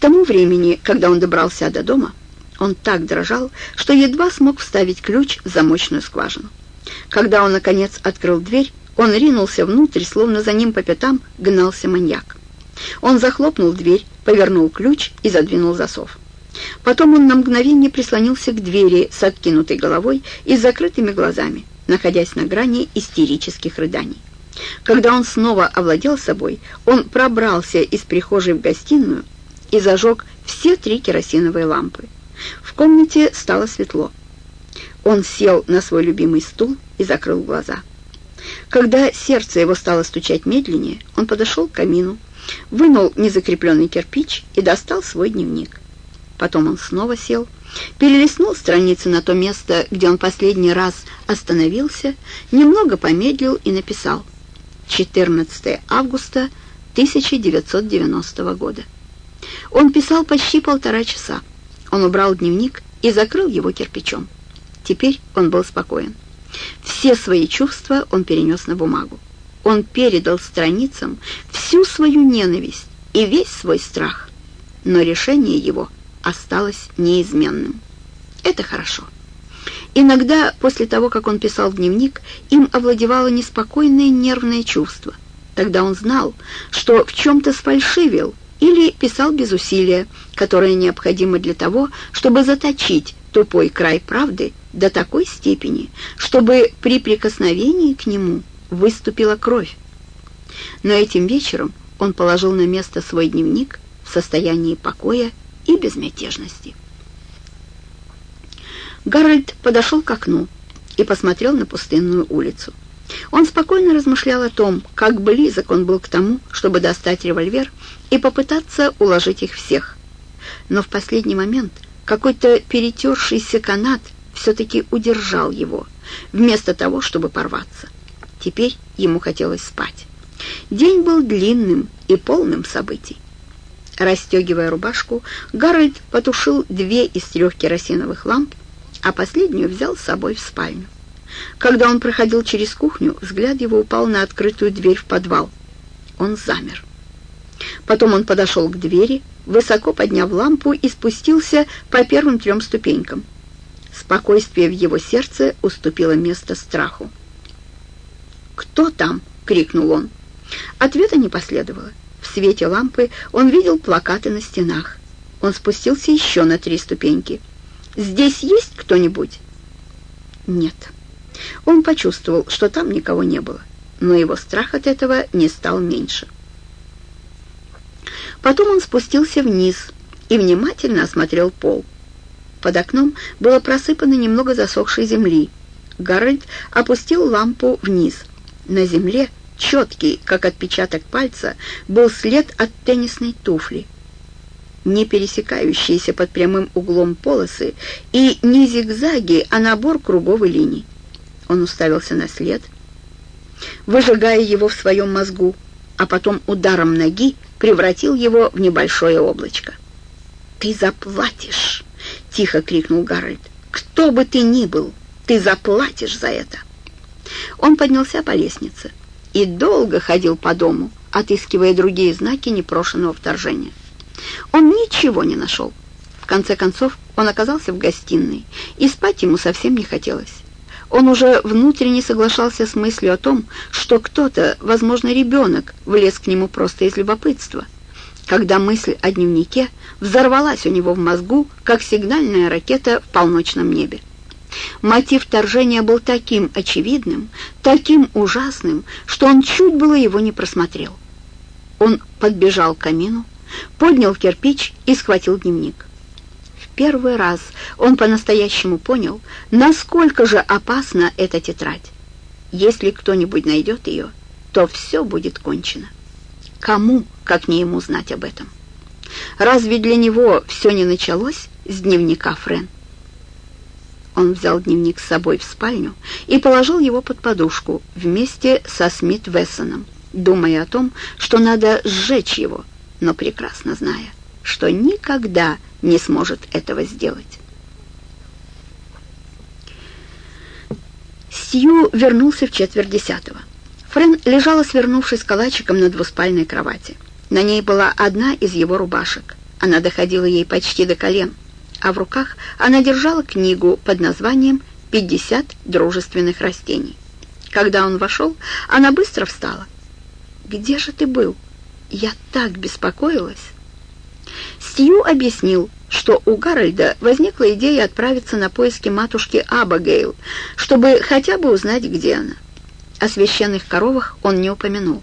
тому времени, когда он добрался до дома, он так дрожал, что едва смог вставить ключ в замочную скважину. Когда он, наконец, открыл дверь, он ринулся внутрь, словно за ним по пятам гнался маньяк. Он захлопнул дверь, повернул ключ и задвинул засов. Потом он на мгновение прислонился к двери с откинутой головой и закрытыми глазами, находясь на грани истерических рыданий. Когда он снова овладел собой, он пробрался из прихожей в гостиную и зажег все три керосиновые лампы. В комнате стало светло. Он сел на свой любимый стул и закрыл глаза. Когда сердце его стало стучать медленнее, он подошел к камину, вынул незакрепленный кирпич и достал свой дневник. Потом он снова сел, перелистнул страницы на то место, где он последний раз остановился, немного помедлил и написал 14 августа 1990 года. Он писал почти полтора часа. Он убрал дневник и закрыл его кирпичом. Теперь он был спокоен. Все свои чувства он перенес на бумагу. Он передал страницам всю свою ненависть и весь свой страх. Но решение его осталось неизменным. Это хорошо. Иногда, после того, как он писал дневник, им овладевало неспокойное нервное чувство. Тогда он знал, что в чем-то сфальшивил или писал без усилия, которое необходимо для того, чтобы заточить тупой край правды до такой степени, чтобы при прикосновении к нему выступила кровь. Но этим вечером он положил на место свой дневник в состоянии покоя и безмятежности. Гарольд подошел к окну и посмотрел на пустынную улицу. Он спокойно размышлял о том, как близок он был к тому, чтобы достать револьвер и попытаться уложить их всех. Но в последний момент какой-то перетершийся канат все-таки удержал его, вместо того, чтобы порваться. Теперь ему хотелось спать. День был длинным и полным событий. Расстегивая рубашку, Гарольд потушил две из трех керосиновых ламп, а последнюю взял с собой в спальню. Когда он проходил через кухню, взгляд его упал на открытую дверь в подвал. Он замер. Потом он подошел к двери, высоко подняв лампу и спустился по первым трем ступенькам. Спокойствие в его сердце уступило место страху. «Кто там?» — крикнул он. Ответа не последовало. В свете лампы он видел плакаты на стенах. Он спустился еще на три ступеньки. «Здесь есть кто-нибудь?» «Нет». Он почувствовал, что там никого не было, но его страх от этого не стал меньше. Потом он спустился вниз и внимательно осмотрел пол. Под окном было просыпано немного засохшей земли. Гарольд опустил лампу вниз. На земле, четкий, как отпечаток пальца, был след от теннисной туфли. Не пересекающиеся под прямым углом полосы и не зигзаги, а набор круговой линий. Он уставился на след, выжигая его в своем мозгу, а потом ударом ноги превратил его в небольшое облачко. «Ты заплатишь!» — тихо крикнул Гарольд. «Кто бы ты ни был, ты заплатишь за это!» Он поднялся по лестнице и долго ходил по дому, отыскивая другие знаки непрошенного вторжения. Он ничего не нашел. В конце концов, он оказался в гостиной, и спать ему совсем не хотелось. Он уже внутренне соглашался с мыслью о том, что кто-то, возможно, ребенок, влез к нему просто из любопытства. Когда мысль о дневнике взорвалась у него в мозгу, как сигнальная ракета в полночном небе. Мотив вторжения был таким очевидным, таким ужасным, что он чуть было его не просмотрел. Он подбежал к камину, поднял кирпич и схватил дневник первый раз он по-настоящему понял, насколько же опасна эта тетрадь. Если кто-нибудь найдет ее, то все будет кончено. Кому, как не ему, знать об этом? Разве для него все не началось с дневника Френ? Он взял дневник с собой в спальню и положил его под подушку вместе со Смит Вессоном, думая о том, что надо сжечь его, но прекрасно зная, что никогда не сможет этого сделать. Сью вернулся в четверть десятого. Френ лежала, свернувшись калачиком на двуспальной кровати. На ней была одна из его рубашек. Она доходила ей почти до колен, а в руках она держала книгу под названием «50 дружественных растений». Когда он вошел, она быстро встала. «Где же ты был? Я так беспокоилась!» Стью объяснил, что у Гарольда возникла идея отправиться на поиски матушки Абагейл, чтобы хотя бы узнать, где она. О священных коровах он не упомянул.